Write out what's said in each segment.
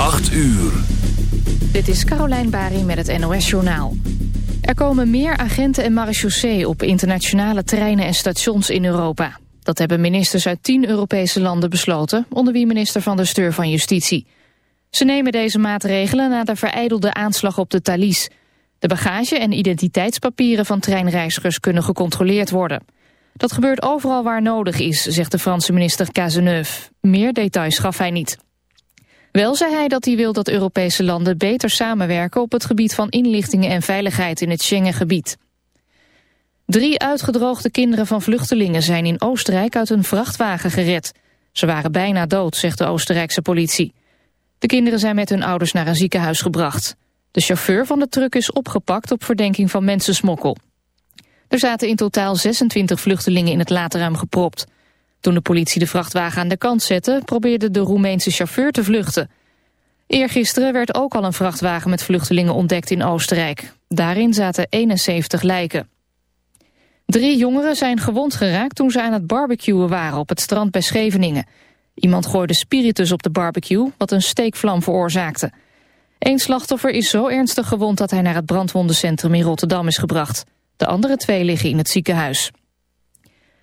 8 uur. Dit is Carolijn Bari met het NOS Journaal. Er komen meer agenten en marechaussee op internationale treinen en stations in Europa. Dat hebben ministers uit tien Europese landen besloten, onder wie minister van de Steur van Justitie. Ze nemen deze maatregelen na de vereidelde aanslag op de Thalys. De bagage en identiteitspapieren van treinreizigers kunnen gecontroleerd worden. Dat gebeurt overal waar nodig is, zegt de Franse minister Cazeneuve. Meer details gaf hij niet. Wel zei hij dat hij wil dat Europese landen beter samenwerken op het gebied van inlichtingen en veiligheid in het Schengengebied. Drie uitgedroogde kinderen van vluchtelingen zijn in Oostenrijk uit een vrachtwagen gered. Ze waren bijna dood, zegt de Oostenrijkse politie. De kinderen zijn met hun ouders naar een ziekenhuis gebracht. De chauffeur van de truck is opgepakt op verdenking van mensensmokkel. Er zaten in totaal 26 vluchtelingen in het laadruim gepropt. Toen de politie de vrachtwagen aan de kant zette... probeerde de Roemeense chauffeur te vluchten. Eergisteren werd ook al een vrachtwagen met vluchtelingen ontdekt in Oostenrijk. Daarin zaten 71 lijken. Drie jongeren zijn gewond geraakt toen ze aan het barbecuen waren... op het strand bij Scheveningen. Iemand gooide spiritus op de barbecue, wat een steekvlam veroorzaakte. Eén slachtoffer is zo ernstig gewond dat hij naar het brandwondencentrum in Rotterdam is gebracht. De andere twee liggen in het ziekenhuis.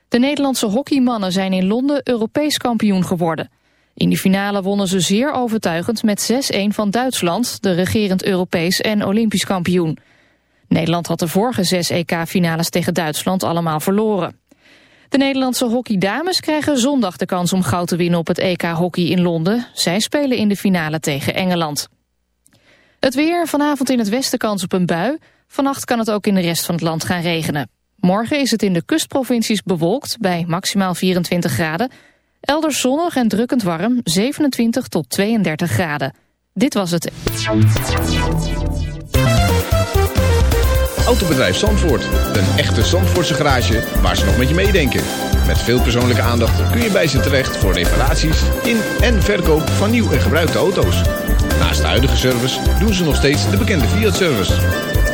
De Nederlandse hockeymannen zijn in Londen Europees kampioen geworden. In de finale wonnen ze zeer overtuigend met 6-1 van Duitsland... de regerend Europees en Olympisch kampioen. Nederland had de vorige zes EK-finales tegen Duitsland allemaal verloren. De Nederlandse hockeydames krijgen zondag de kans om goud te winnen op het EK Hockey in Londen. Zij spelen in de finale tegen Engeland. Het weer, vanavond in het westen kans op een bui. Vannacht kan het ook in de rest van het land gaan regenen. Morgen is het in de kustprovincies bewolkt bij maximaal 24 graden. Elders zonnig en drukkend warm, 27 tot 32 graden. Dit was het. Autobedrijf Zandvoort. Een echte Zandvoortse garage waar ze nog met je meedenken. Met veel persoonlijke aandacht kun je bij ze terecht voor reparaties in en verkoop van nieuw en gebruikte auto's. Naast de huidige service doen ze nog steeds de bekende Fiat-service.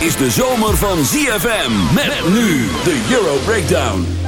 Is de zomer van ZFM. Met nu de Euro Breakdown.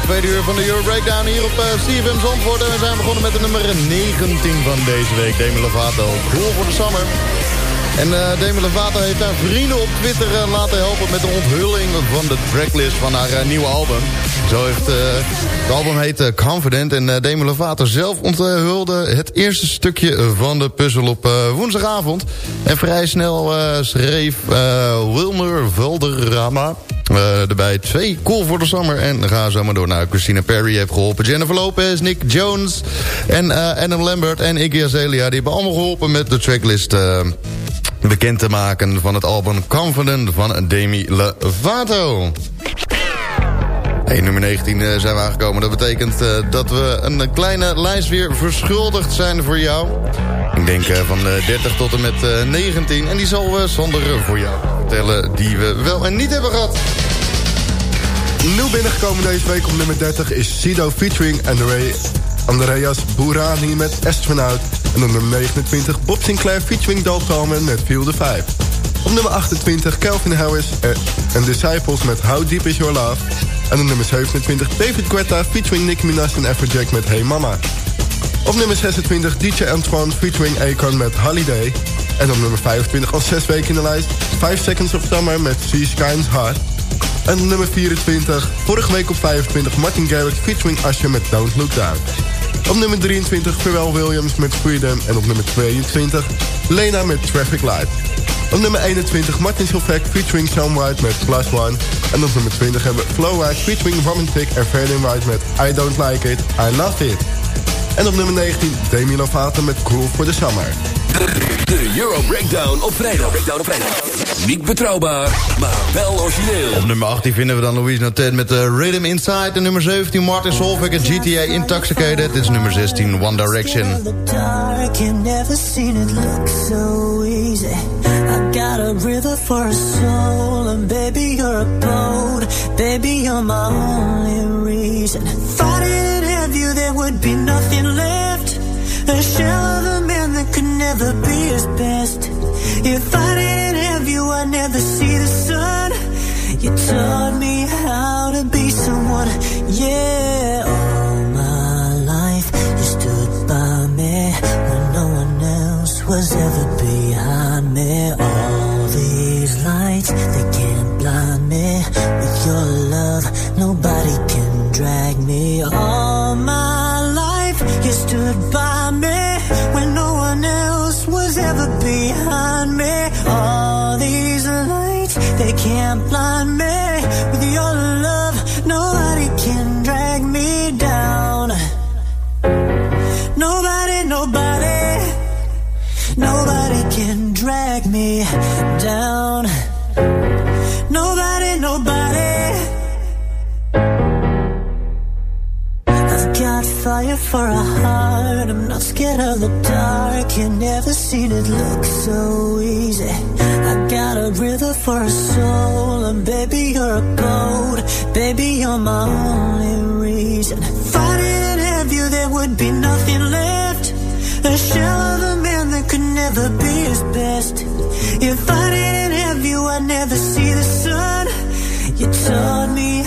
Tweede uur van de Euro Breakdown hier op uh, CFM Zandvoort. En we zijn begonnen met de nummer 19 van deze week, Demi Lovato. Cool voor de summer. En eh Demi Lovato heeft haar vrienden op Twitter eh, laten helpen met de onthulling van de tracklist van haar eh, nieuwe album. Zo heeft eh, het album heet eh, Confident en eh, Demi Lovato zelf onthulde het eerste stukje van de puzzel op eh, woensdagavond. En vrij snel eh, schreef eh, Wilmer Valderrama eh, erbij twee Cool voor de Summer. En dan gaan we zomaar door naar Christina Perry heeft geholpen. Jennifer Lopez, Nick Jones en eh, Adam Lambert en Iggy Azalea. Die hebben allemaal geholpen met de tracklist eh, bekend te maken van het album Confident van Demi Lovato. Hey, nummer 19 eh, zijn we aangekomen. Dat betekent dat we een kleine lijst weer verschuldigd zijn voor jou. Ik denk van eh, 30 tot en met eh, 19. En die zal we zonder voor jou vertellen die we wel en niet hebben gehad. Nieuw binnengekomen deze week op nummer 30 is Sido featuring Andre, Andreas Bourani met Astronaut. En op nummer 29 Bob Sinclair featuring Dal Coleman met Feel the Vibe. Op nummer 28 Calvin Harris en Disciples met How Deep Is Your Love. En op nummer 27 David Guetta featuring Nicki Minaj en Afrojack met Hey Mama. Op nummer 26 DJ Antoine featuring Akon met Holiday. En op nummer 25 al 6 weken in de lijst 5 Seconds of Summer met Sea Sky's Heart. En nummer 24, vorige week op 25 Martin Garrix featuring Usher met Don't Look Down. Op nummer 23 Pharrell Williams met Freedom. En op nummer 22 Lena met Traffic Light. Op nummer 21 Martin Silvek featuring Sam White met Plus One. En op nummer 20 hebben we Flow White featuring Romantic en Ferdinand White met I Don't Like It, I Love It. En op nummer 19 Demi Lovato met Cool for the Summer. De Euro Breakdown op vrijdag. Breakdown op vrijdag. Niet betrouwbaar, maar wel origineel. Op nummer 18 vinden we dan Louise Notet met de Rhythm Inside. En nummer 17 Martin Solveig en GTA Intoxicated. Dit is nummer 16 One Direction. the dark and never seen it look so easy. I got a river for a soul, and baby, you're a boat. Baby, you're my only reason. If I didn't have you, there would be nothing left. A shell never be his best. If I didn't have you, I'd never see the sun. You taught me how to be someone, yeah. All my life, you stood by me when no one else was ever they can't blind me. With your love, nobody fire for a heart. I'm not scared of the dark. You never seen it look so easy. I got a river for a soul, and baby you're a boat. Baby you're my only reason. If I didn't have you, there would be nothing left. A shell of a man that could never be his best. If I didn't have you, I'd never see the sun. You taught me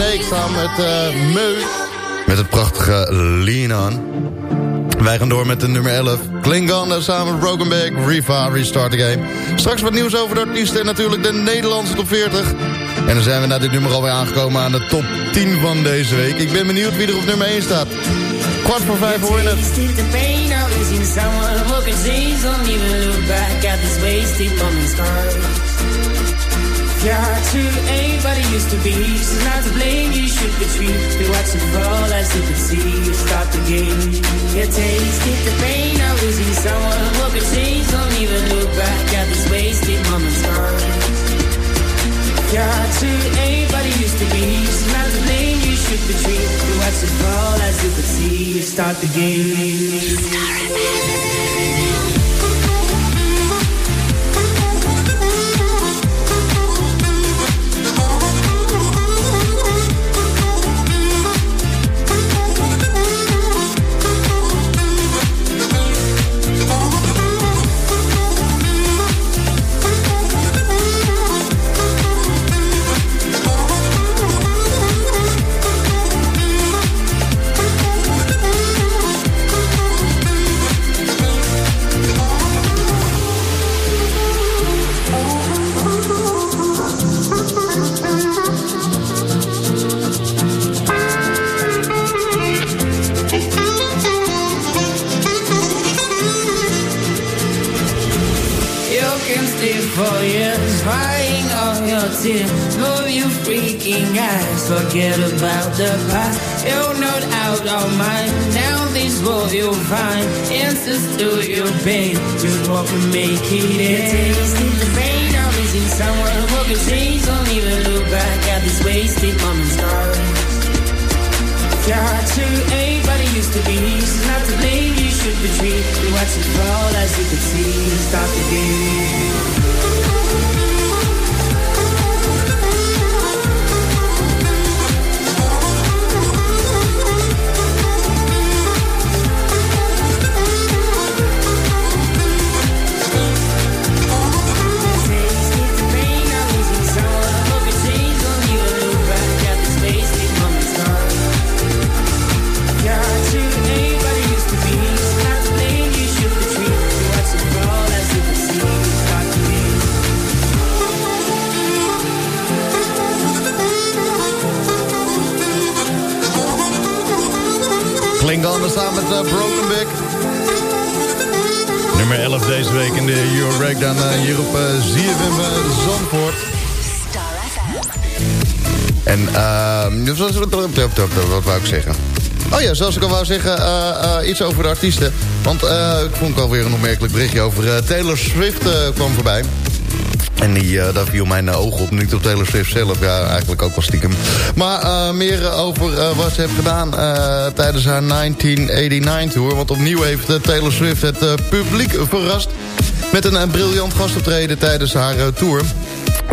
Snake samen met uh, Meu. Met het prachtige Lean On. Wij gaan door met de nummer 11. Klingon samen met Broken Back, Riva, Restart the Game. Straks wat nieuws over de artiesten en natuurlijk de Nederlandse top 40. En dan zijn we na dit nummer alweer aangekomen aan de top 10 van deze week. Ik ben benieuwd wie er op nummer 1 staat. Kwart voor vijf hoor je het. You're to aim, but it used to be. She's not to blame, you should retreat. They watch it fall as you can see. You stop the game. Your taste, get the pain of losing someone. What could change? Don't even look back at this wasted moment's time. You're to aim, but it used to be. She's not to blame, you should retreat. They watch it fall as you can see. You start the game. Star Just walk and make it end. Met Broken Back. Nummer 11 deze week in de Euro Breakdown uh, hier op uh, ZFM uh, Zandvoort. En uh, wat wou ik zeggen? Oh ja, zoals ik al wou zeggen, uh, uh, iets over de artiesten. Want uh, ik vond ik alweer een opmerkelijk berichtje over Taylor Swift kwam voorbij. En die, uh, daar viel mijn uh, oog op, niet op Taylor Swift zelf. Ja, eigenlijk ook wel stiekem. Maar uh, meer over wat ze heeft gedaan tijdens haar 1989-tour. Want opnieuw heeft Taylor Swift het publiek verrast... met een briljant gastoptreden tijdens haar tour.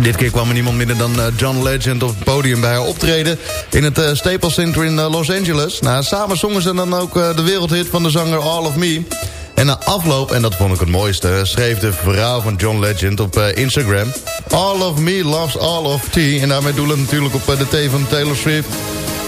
Dit keer kwam er niemand minder dan John Legend op het podium bij haar optreden... in het Staples Center in Los Angeles. Nou, samen zongen ze dan ook de wereldhit van de zanger All of Me... En na afloop, en dat vond ik het mooiste... schreef de vrouw van John Legend op uh, Instagram... All of me loves all of tea. En daarmee doelen natuurlijk op uh, de thee van Taylor Swift...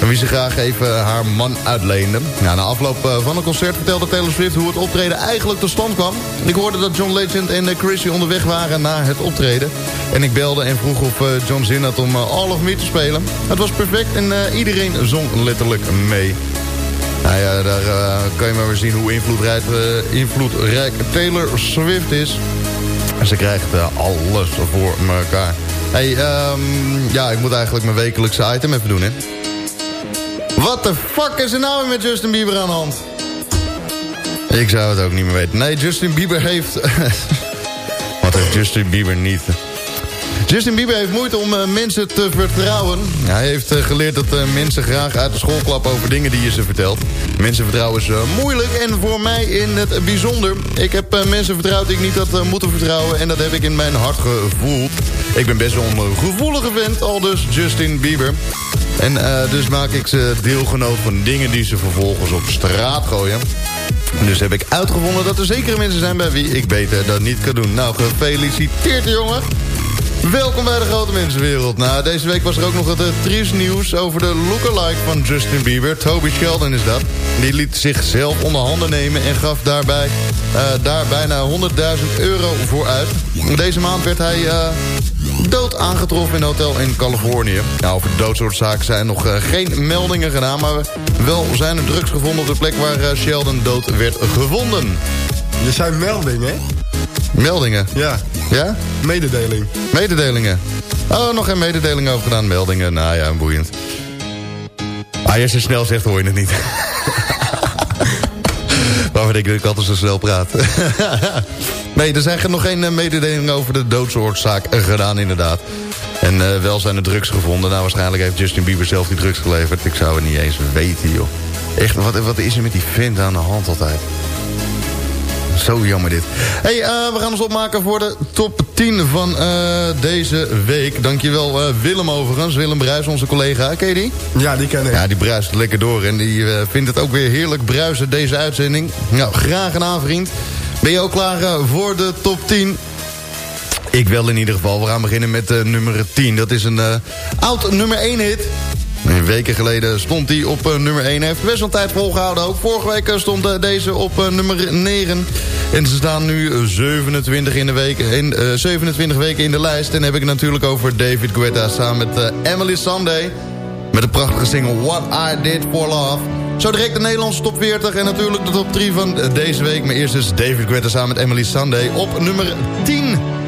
En wie ze graag even haar man uitleende. Nou, na afloop uh, van het concert vertelde Taylor Swift hoe het optreden eigenlijk tot stand kwam. Ik hoorde dat John Legend en Chrissy onderweg waren na het optreden. En ik belde en vroeg of John zin had om All of Me te spelen. Het was perfect en iedereen zong letterlijk mee. Nou ja, daar uh, kan je maar weer zien hoe invloedrijk, uh, invloedrijk Taylor Swift is. Ze krijgt uh, alles voor elkaar. Hey, um, ja, ik moet eigenlijk mijn wekelijkse item even doen, hè. Wat de fuck is er nou weer met Justin Bieber aan de hand? Ik zou het ook niet meer weten. Nee, Justin Bieber heeft... Wat heeft Justin Bieber niet... Justin Bieber heeft moeite om uh, mensen te vertrouwen. Hij heeft uh, geleerd dat uh, mensen graag uit de school klappen over dingen die je ze vertelt. Mensen vertrouwen is moeilijk en voor mij in het bijzonder. Ik heb mensen vertrouwd die ik niet had moeten vertrouwen... en dat heb ik in mijn hart gevoeld. Ik ben best wel een gevoelige vent, al dus Justin Bieber. En dus maak ik ze deelgenoot van dingen die ze vervolgens op straat gooien. Dus heb ik uitgevonden dat er zekere mensen zijn bij wie ik beter dat niet kan doen. Nou, gefeliciteerd jongen. Welkom bij de grote mensenwereld. Nou, deze week was er ook nog het uh, triest nieuws over de lookalike van Justin Bieber. Toby Sheldon is dat. Die liet zichzelf onder handen nemen en gaf daarbij uh, daar bijna 100.000 euro voor uit. Deze maand werd hij uh, dood aangetroffen in een hotel in Californië. Nou, over de doodsoorzaak zijn nog uh, geen meldingen gedaan... maar wel zijn er drugs gevonden op de plek waar Sheldon dood werd gevonden. Je zei meldingen, hè? Meldingen? Ja. Ja? Mededeling. Mededelingen. Oh, nog geen mededelingen over gedaan. Meldingen, nou ja, boeiend. Ah, als je snel zegt, hoor je het niet. Waarvoor ik dat ik altijd zo snel praat. nee, er zijn nog geen mededelingen over de doodsoorzaak gedaan, inderdaad. En uh, wel zijn er drugs gevonden. Nou, waarschijnlijk heeft Justin Bieber zelf die drugs geleverd. Ik zou het niet eens weten, joh. Echt, wat, wat is er met die vent aan de hand altijd? Zo jammer dit. Hey, uh, we gaan ons opmaken voor de top 10 van uh, deze week. Dankjewel uh, Willem overigens. Willem Bruis, onze collega. Ken je die? Ja, die ken ik. Ja, die bruist lekker door. En die vindt het ook weer heerlijk bruisen, deze uitzending. Nou, graag een vriend. Ben je ook klaar voor de top 10? Ik wel in ieder geval. We gaan beginnen met nummer 10. Dat is een oud nummer 1 hit. Weken geleden stond hij op uh, nummer 1. Hij heeft best wel tijd volgehouden ook. Vorige week stond uh, deze op nummer 9. En ze staan nu 27, in de week, in, 27 weken in de lijst. En heb ik het natuurlijk over David Guetta samen met Emily Sunday. Met de prachtige single What I Did For Love. Zo direct de Nederlandse top 40 en natuurlijk de top 3 van deze week. Maar eerst is David Guetta samen met Emily Sunday op nummer 10.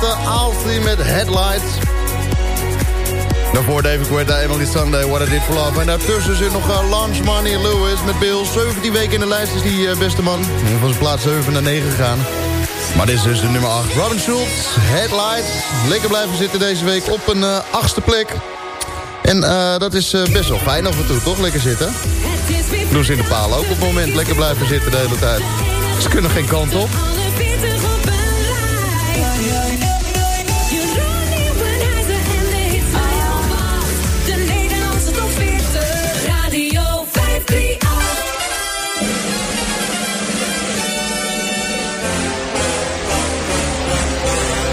Met met Headlights. Daarvoor David Guetta, Emily Sunday, What I Did For Love. En daartussen zit nog uh, Launch Money Lewis met Bill. 17 weken in de lijst is die uh, beste man. Van zijn plaats 7 naar 9 gegaan. Maar dit is dus de nummer 8. Robin Schultz, Headlights. Lekker blijven zitten deze week op een uh, achtste plek. En dat is best wel fijn af en toe, toch? Lekker zitten. Doen in de paal ook op het moment. Lekker blijven zitten de hele tijd. Ze kunnen geen kant op.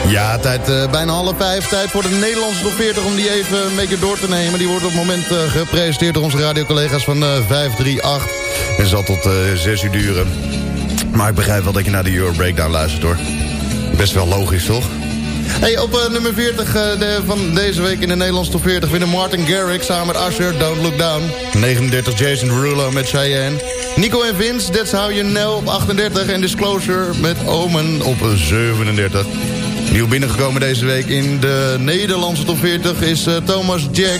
Ja, tijd, uh, bijna half vijf. Tijd voor de Nederlandse top 40 om die even een beetje door te nemen. Die wordt op het moment uh, gepresenteerd door onze radiocollega's van uh, 538. En zal tot uh, 6 uur duren. Maar ik begrijp wel dat je naar de Euro Breakdown luistert hoor. Best wel logisch toch? Hey, op nummer 40 uh, de, van deze week in de Nederlandse top 40... winnen Martin Garrix samen met Usher, Don't Look Down. 39 Jason Derulo met Cheyenne. Nico en Vince, That's How You Know op 38. En Disclosure met Omen op 37. Nieuw binnengekomen deze week in de Nederlandse top 40 is uh, Thomas Jack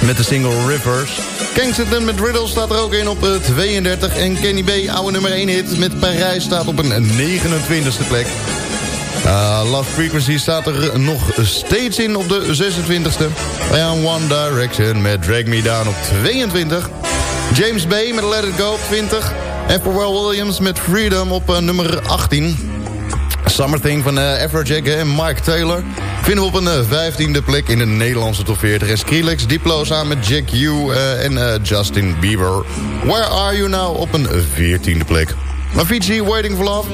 met de single Rivers. Kensington met Riddle staat er ook in op uh, 32. En Kenny B, oude nummer 1 hit met Parijs, staat op een 29e plek. Uh, Love Frequency staat er nog steeds in op de 26e. En One Direction met Drag Me Down op 22. James Bay met Let It Go op 20. En Pharrell Williams met Freedom op nummer 18. Summer Thing van uh, Afrojack en Mike Taylor... vinden we op een uh, 15e plek in de Nederlandse top 40. En Skrillex, Diplo samen met Jack U uh, en Justin Bieber. Where Are You Now op een 14e plek. Avicii, Waiting for Love...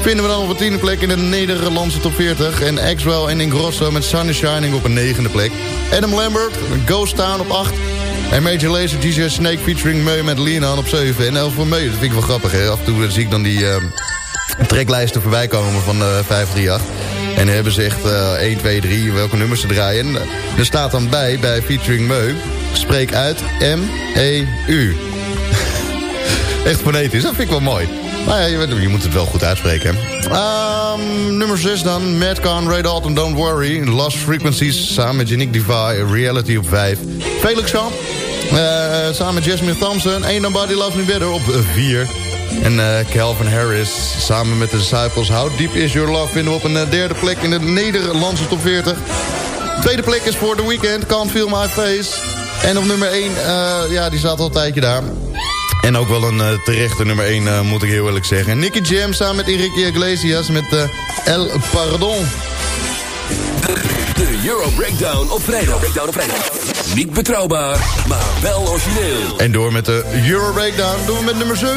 vinden we dan op een 10e plek in de Nederlandse top 40. En Axwell en Ingrosso met Sun is Shining op een 9e plek. Adam Lambert, Ghost Town op 8... En Major Lazer, DJ Snake featuring Meu met Leon op 7. En 11 voor Meu, dat vind ik wel grappig. Hè? Af en toe zie ik dan die... Uh, treklijsten voorbij komen van uh, 538. En dan hebben ze echt uh, 1, 2, 3 welke nummers ze draaien. En er staat dan bij, bij featuring Meu, spreek uit M-E-U. echt fonetisch, dat vind ik wel mooi. Maar ja, je, je moet het wel goed uitspreken. Um, nummer 6 dan, Madcon, Ray Dalton, Don't Worry. Lost Frequencies, samen met Unique Divide, Reality op 5. Felix Jean, uh, samen met Jasmine Thompson. Ain't Nobody Loves Me Better op 4. En uh, Calvin Harris samen met de Disciples. How Deep Is Your Love vinden we op een uh, derde plek in de Nederlandse top 40. Tweede plek is voor The Weeknd, Can't Feel My Face. En op nummer 1, uh, ja, die staat al een tijdje daar. En ook wel een uh, terechte nummer 1, uh, moet ik heel eerlijk zeggen. Nicky Jam samen met Enrique Iglesias met El Pardon. De Euro Breakdown op vrijdag. Breakdown op vrijdag. Niet betrouwbaar, maar wel origineel. En door met de Euro Breakdown doen we met nummer 7.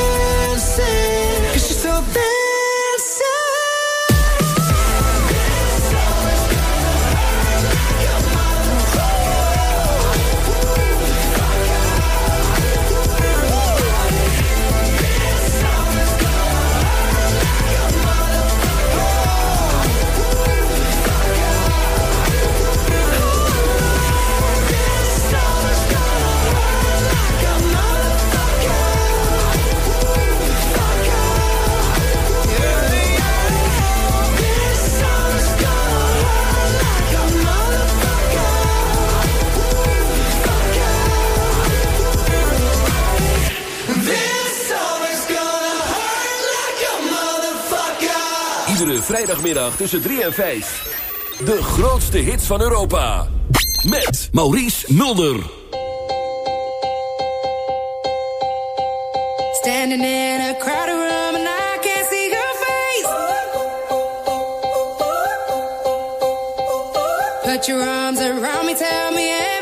Zaterdagmiddag tussen 3 en 5. De grootste hits van Europa. Met Maurice Mulder. Standing in a crowded room and I can't see your face. Put your arms around me, tell me everything.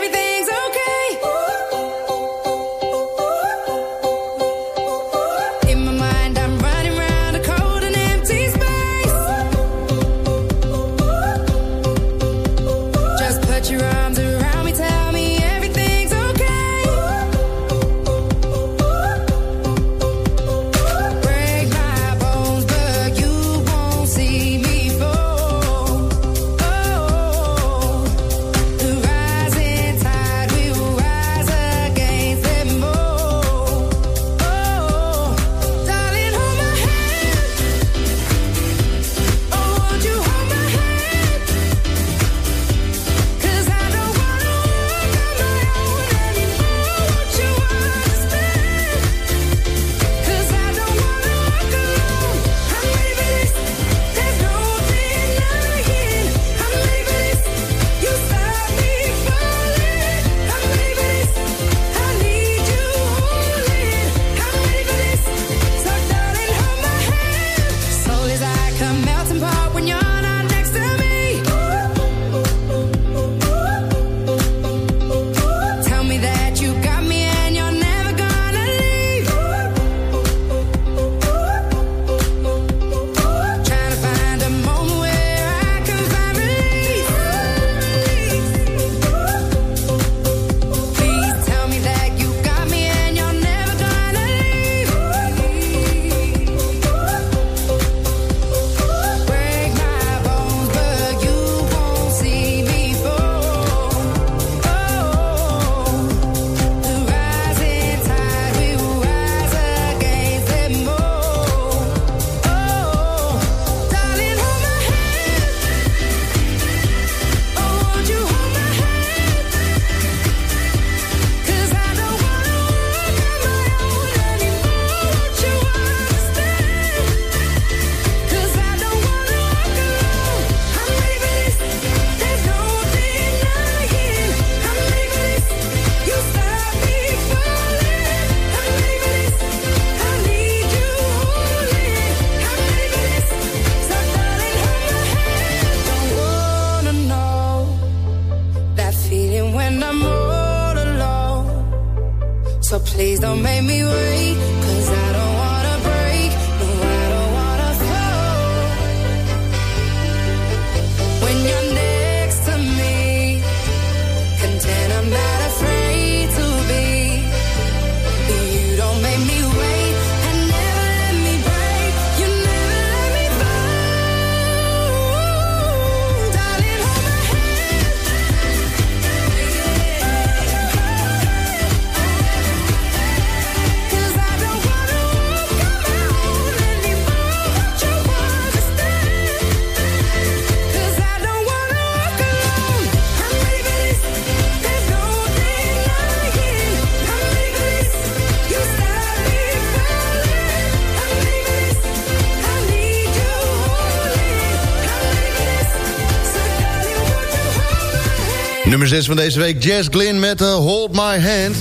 Nummer 6 van deze week, Jazz Glynn met uh, Hold My Hand.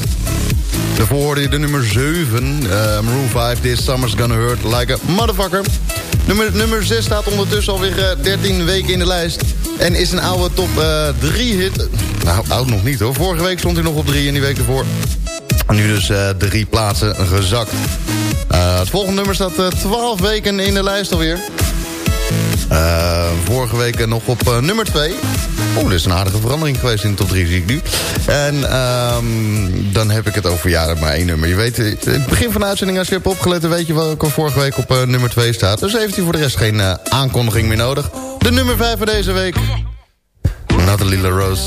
Daarvoor hoorde je de nummer 7, uh, Maroon 5, This Summer's Gonna Hurt Like a Motherfucker. Nummer, nummer 6 staat ondertussen alweer uh, 13 weken in de lijst. En is een oude top 3 hit. Nou, oud nog niet hoor. Vorige week stond hij nog op 3 en die week ervoor. Nu dus drie plaatsen gezakt. Het volgende nummer staat uh, 12 weken in de lijst alweer. Vorige week nog op nummer 2. Oeh, dat is een aardige verandering geweest in de top 3, zie ik nu. En um, dan heb ik het over, ja, maar één nummer. Je weet, in het begin van de uitzending, als je hebt opgelet... weet je welke vorige week op nummer 2 staat. Dus heeft hij voor de rest geen aankondiging meer nodig. De nummer 5 van deze week. Nathalie LaRose.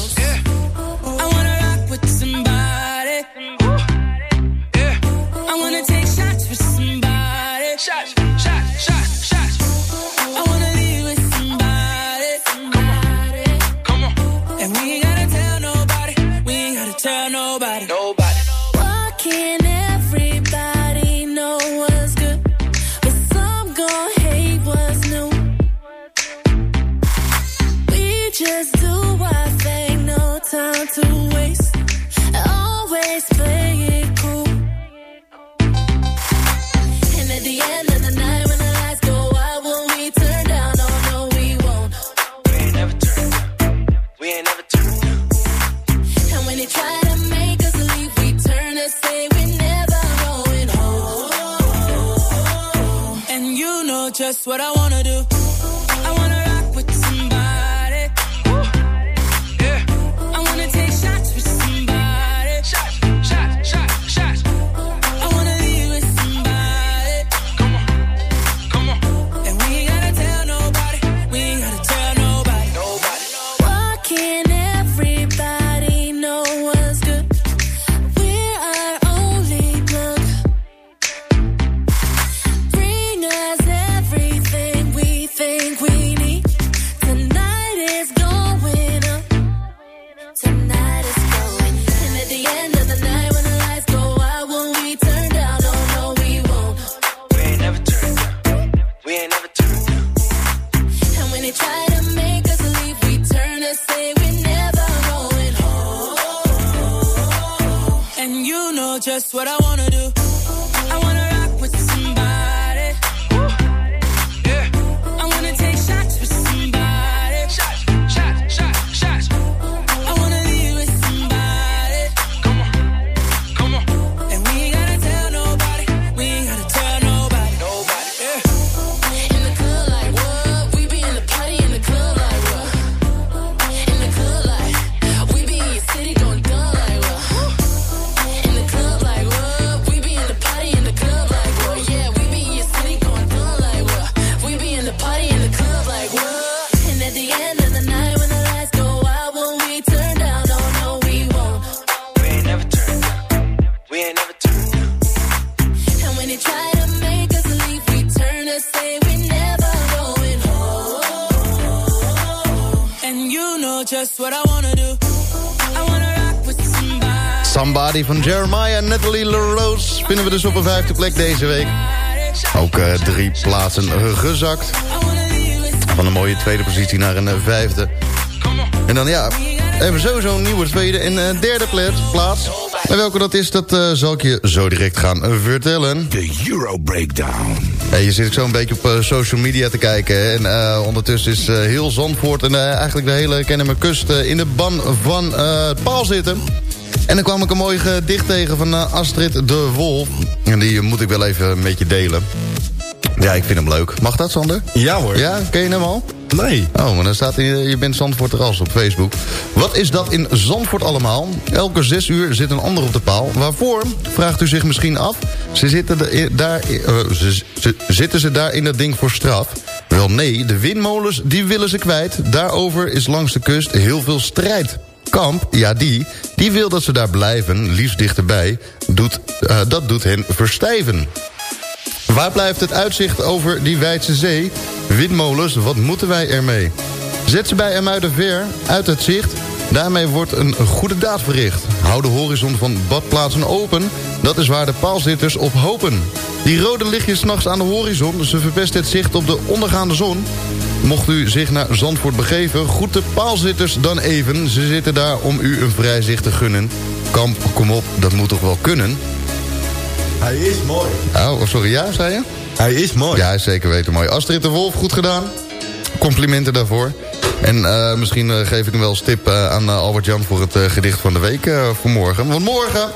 What I wanna what I wanna Van Jeremiah en Natalie LaRose vinden we dus op een vijfde plek deze week. Ook uh, drie plaatsen gezakt. Van een mooie tweede positie naar een uh, vijfde. En dan ja, we sowieso een nieuwe tweede en uh, derde plaats. En welke dat is, dat zal ik je zo direct gaan vertellen. De Euro Breakdown. Hey, je zit zo een beetje op social media te kijken. En ondertussen is heel Zandvoort en eigenlijk de hele Kennemer kust in de ban van het paal zitten. En dan kwam ik een mooi gedicht tegen van uh, Astrid de Wolf. En die moet ik wel even met je delen. Ja, ik vind hem leuk. Mag dat, Sander? Ja hoor. Ja, ken je hem al? Nee. Oh, maar dan staat hij, je bent Zandvoort Ras op Facebook. Wat is dat in Zandvoort allemaal? Elke zes uur zit een ander op de paal. Waarvoor? Vraagt u zich misschien af. Ze zitten, de, daar, uh, ze, ze, zitten ze daar in dat ding voor straf? Wel nee, de windmolens die willen ze kwijt. Daarover is langs de kust heel veel strijd. Kamp, ja die, die wil dat ze daar blijven, liefst dichterbij. Doet, uh, dat doet hen verstijven. Waar blijft het uitzicht over die Weidse zee? Windmolens, wat moeten wij ermee? Zet ze bij Emuiden ver, uit het zicht. Daarmee wordt een goede daad verricht. Hou de horizon van badplaatsen open. Dat is waar de paalzitters op hopen. Die rode lichtjes s'nachts aan de horizon. Ze verpesten het zicht op de ondergaande zon. Mocht u zich naar Zandvoort begeven, goed de paalzitters dan even. Ze zitten daar om u een vrij zicht te gunnen. Kamp, kom op, dat moet toch wel kunnen? Hij is mooi. Oh, sorry, ja, zei je? Hij is mooi. Ja, zeker weten mooi. Astrid de Wolf, goed gedaan. Complimenten daarvoor. En eh, misschien eh, geef ik hem wel als tip eh, aan Albert-Jan... voor het gedicht van de week voor morgen. Want morgen...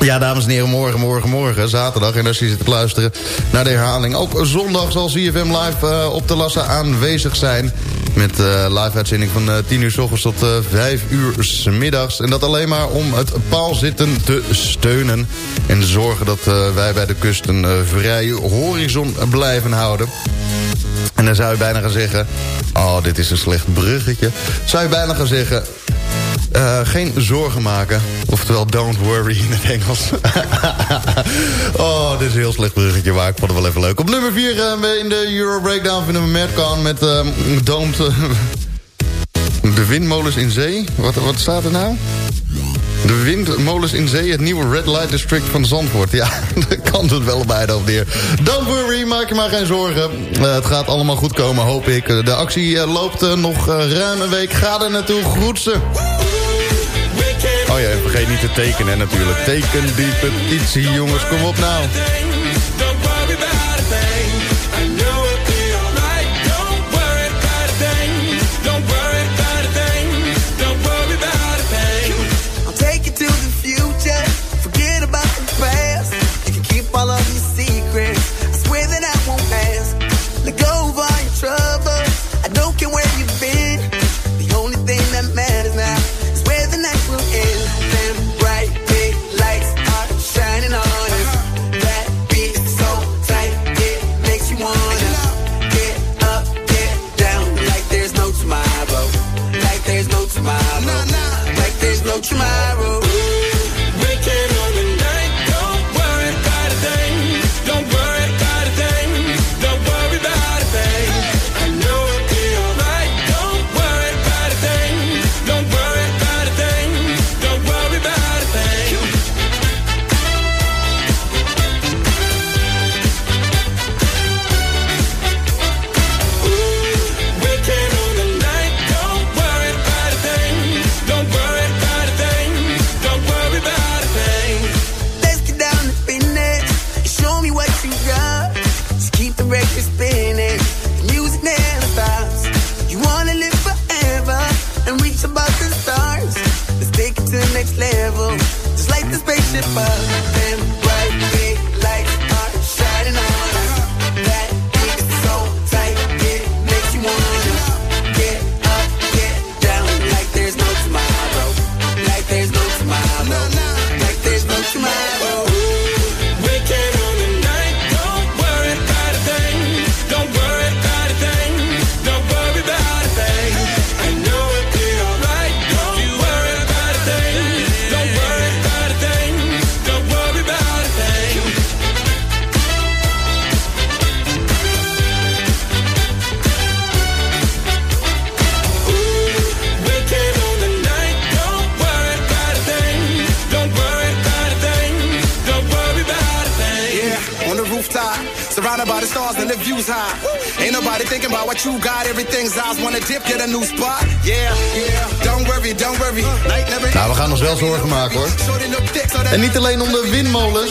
Ja, dames en heren, morgen, morgen, morgen, zaterdag. En als je zit te luisteren naar de herhaling... ook zondag zal CFM Live eh, op de Lassa aanwezig zijn... met eh, live-uitzending van eh, 10 uur s ochtends tot eh 5 uur s middags. En dat alleen maar om het paalzitten te steunen... en zorgen dat eh, wij bij de kust een eh, vrije horizon blijven houden. En dan zou je bijna gaan zeggen... Oh, dit is een slecht bruggetje. Zou je bijna gaan zeggen... eh, geen zorgen maken. Oftewel, don't worry in het Engels. oh, dit is een heel slecht bruggetje, maar ik vond het wel even leuk. Op nummer 4 in de Euro Breakdown vinden we Madcon met ehm Don't... de windmolens in zee. Wat, wat staat er nou? De windmolens in zee, het nieuwe Red Light District van Zandvoort. Ja, daar kan het wel bijna op neer. Don't worry, maak je maar geen zorgen. Eh, het gaat allemaal goed komen, hoop ik. De actie eh, loopt eh, nog eh, ruim een week. Ga er naartoe, groetsen. En vergeet niet te tekenen natuurlijk. Teken die petitie, jongens. Kom op nou. Zorgen maken, hoor. En niet alleen om de windmolens.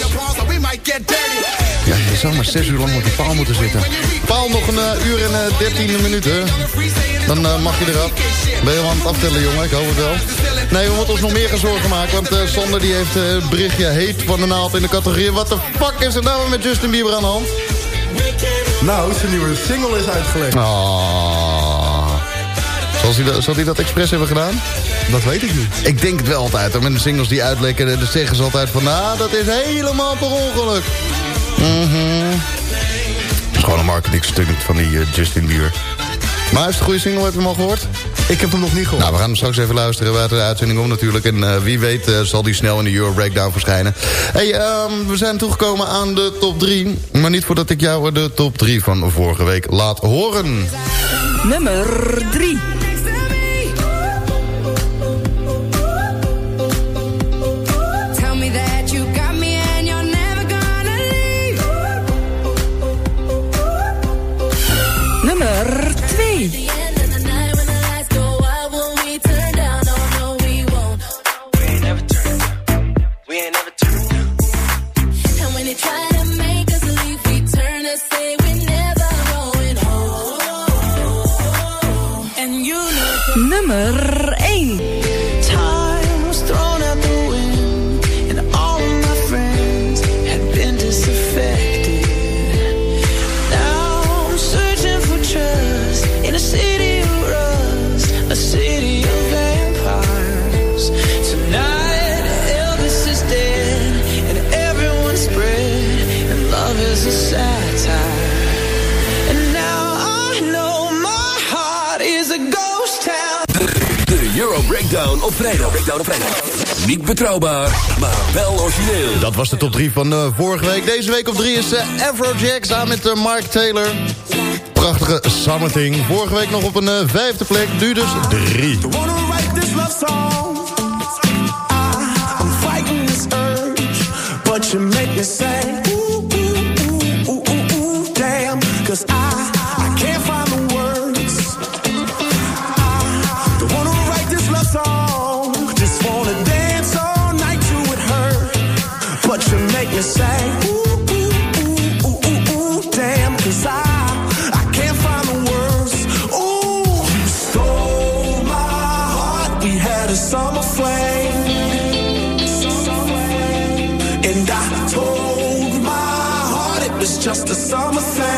Ja, je zou maar 6 uur lang op die paal moeten zitten. Paal nog een eh, uur en 13 minuten. Dan eh, mag je eraf. Ben je al aan het aftellen, jongen? Ik hoop het wel. Nee, we moeten ons nog meer gaan zorgen maken. Want Sander die heeft het berichtje heet van de naald in de categorie. Wat de fuck is er nou met Justin Bieber aan de hand? Nou, zijn nieuwe single is uitgelegd. Oh. Zal hij, dat, zal hij dat expres hebben gedaan? Dat weet ik niet. Ik denk het wel altijd. Met de singles die uitlekken, dan zeggen ze altijd van... Nou, dat is helemaal per ongeluk. Mhm. Dat is gewoon een marketingstunt van die eh, Justin Bieber. Maar is het een goede single? Heb je hem al gehoord? Ik heb hem nog niet gehoord. Nou, we gaan hem straks even luisteren bij de uitzending om natuurlijk. En eh, wie weet eh, zal die snel in de Euro Breakdown verschijnen. hey, ehm, we zijn toegekomen aan de top 3. Maar niet voordat ik jou de top 3 van vorige week laat horen. Nummer 3. Maar wel origineel. Dat was de top 3 van uh, vorige week. Deze week op 3 is uh, Afrojack samen met uh, Mark Taylor. Prachtige Something. Vorige week nog op een vijfde plek. Nu dus 3. say, ooh, ooh, ooh, ooh, ooh, ooh, I, I can't find the words. Ooh, you stole my heart, we had a summer flame. And I told my heart it was just a summer thing.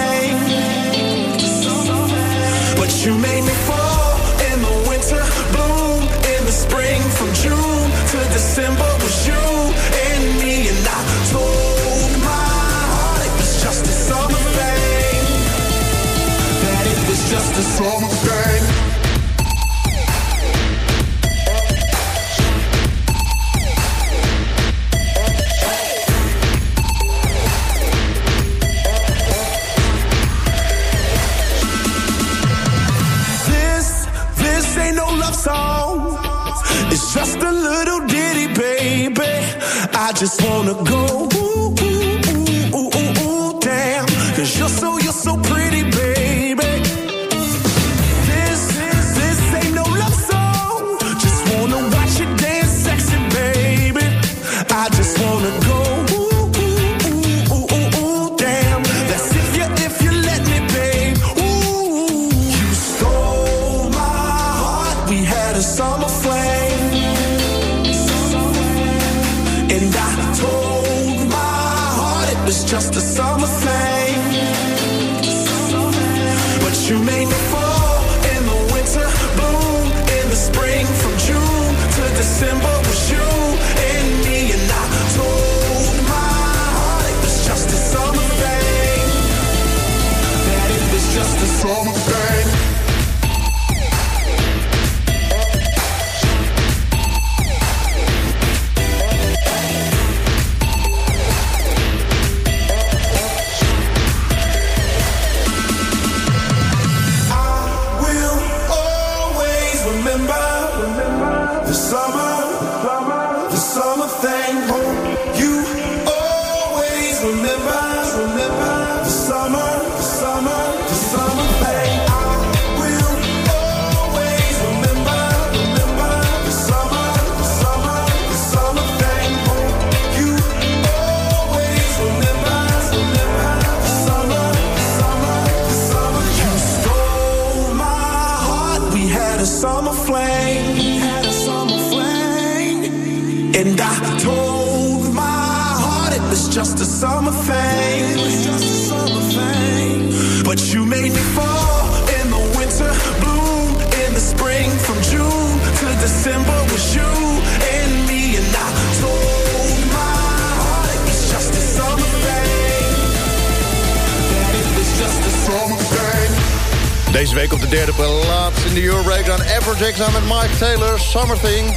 Jennifer Jackson met Mike Taylor, Something.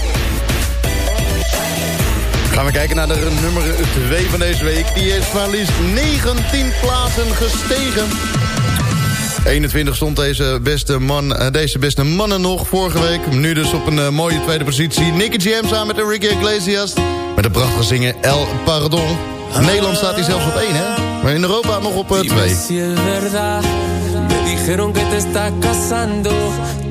Gaan we kijken naar de nummer 2 van deze week. Die is maar liefst 19 plaatsen gestegen. 21 stond deze beste, man, eh, deze beste mannen nog vorige week. Nu dus op een eh, mooie tweede positie. Nicky Jam samen met Enrique Iglesias. Met de prachtige zingen El Pardon. In Nederland staat hij zelfs op 1, hè? Maar in Europa nog op eh, 2.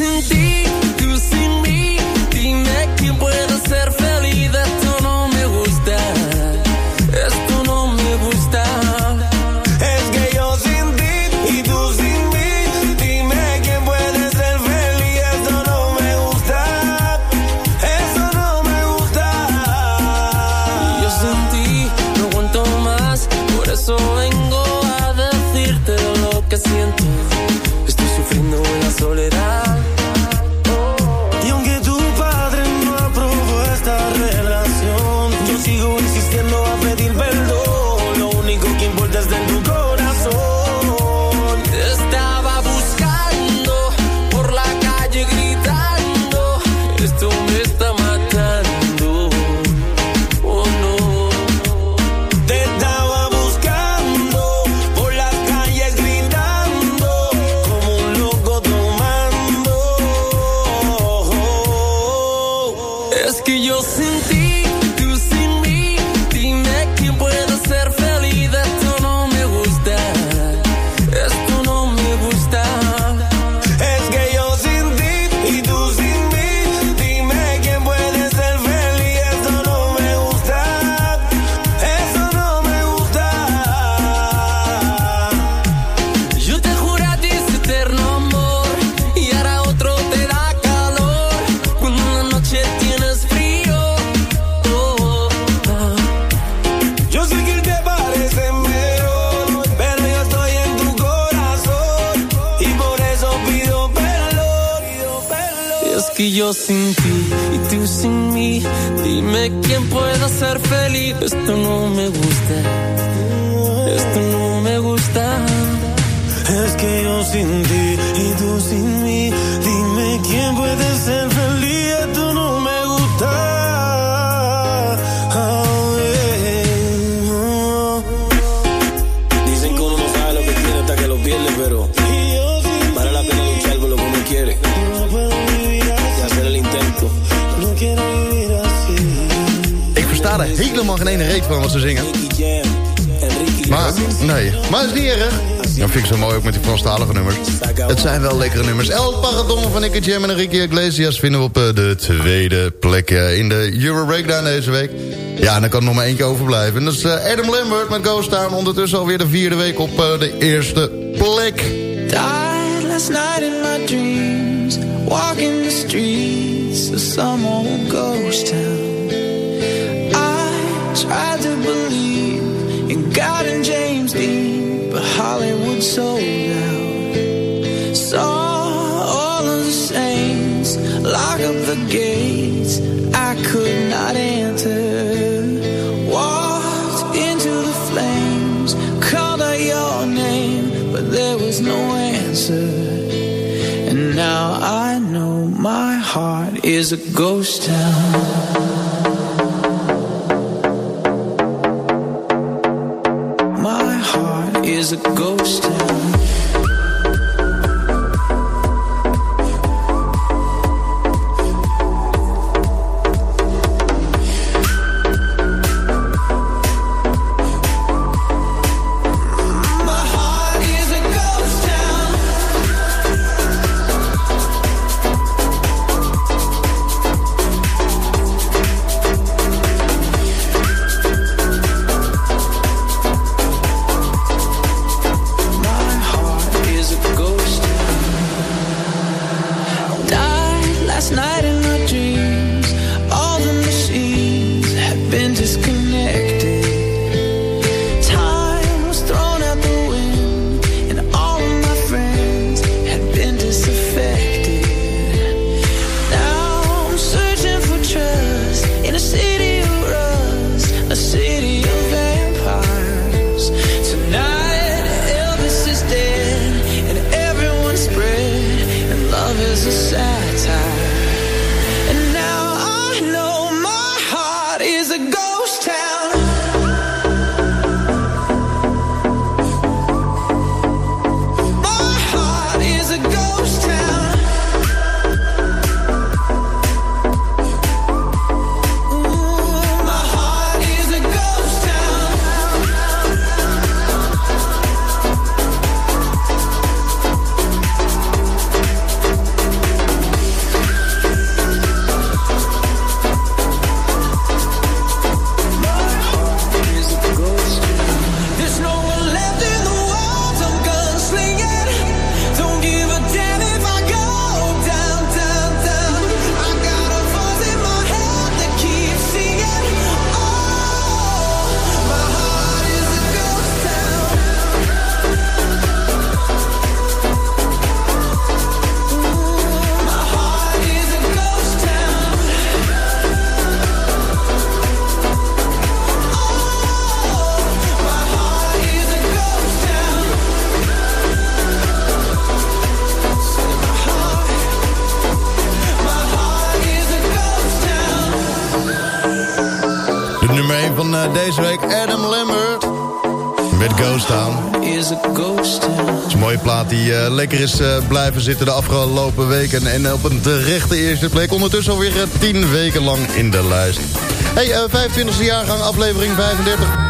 sin ti, tú sin mí, dime quién puede ser feliz. pueda ser feliz. Esto no me gusta. geen ene reet van wat ze zingen. Maar, nee. Maar is niet erg. Ja, vind ik zo mooi ook met die Franstalige nummers. Het zijn wel lekkere nummers. El Paradon van Nicky Jam en Ricky Iglesias vinden we op eh, de tweede plek eh, in de Euro Breakdown deze week. Ja, en dan kan nog maar eentje overblijven. En dat is eh, Adam Lambert met Ghost Town. Ondertussen alweer de vierde week op de eerste plek. Died last night in my dreams. Walking the streets of some old ghost town. believe in God and James Dean, but Hollywood sold out. Saw all of the saints lock up the gates. I could not enter. no answer. And now I know my heart is a ghost town. Eh, deze week Adam Lambert. Met Ghost Town. Is a ghost town. Het is een mooie plaat die eh, lekker is eh, blijven zitten de afgelopen weken. En op een terechte eerste plek. Ondertussen alweer uh, 10 weken lang in de lijst. Hey, eh 25e jaargang, aflevering 35.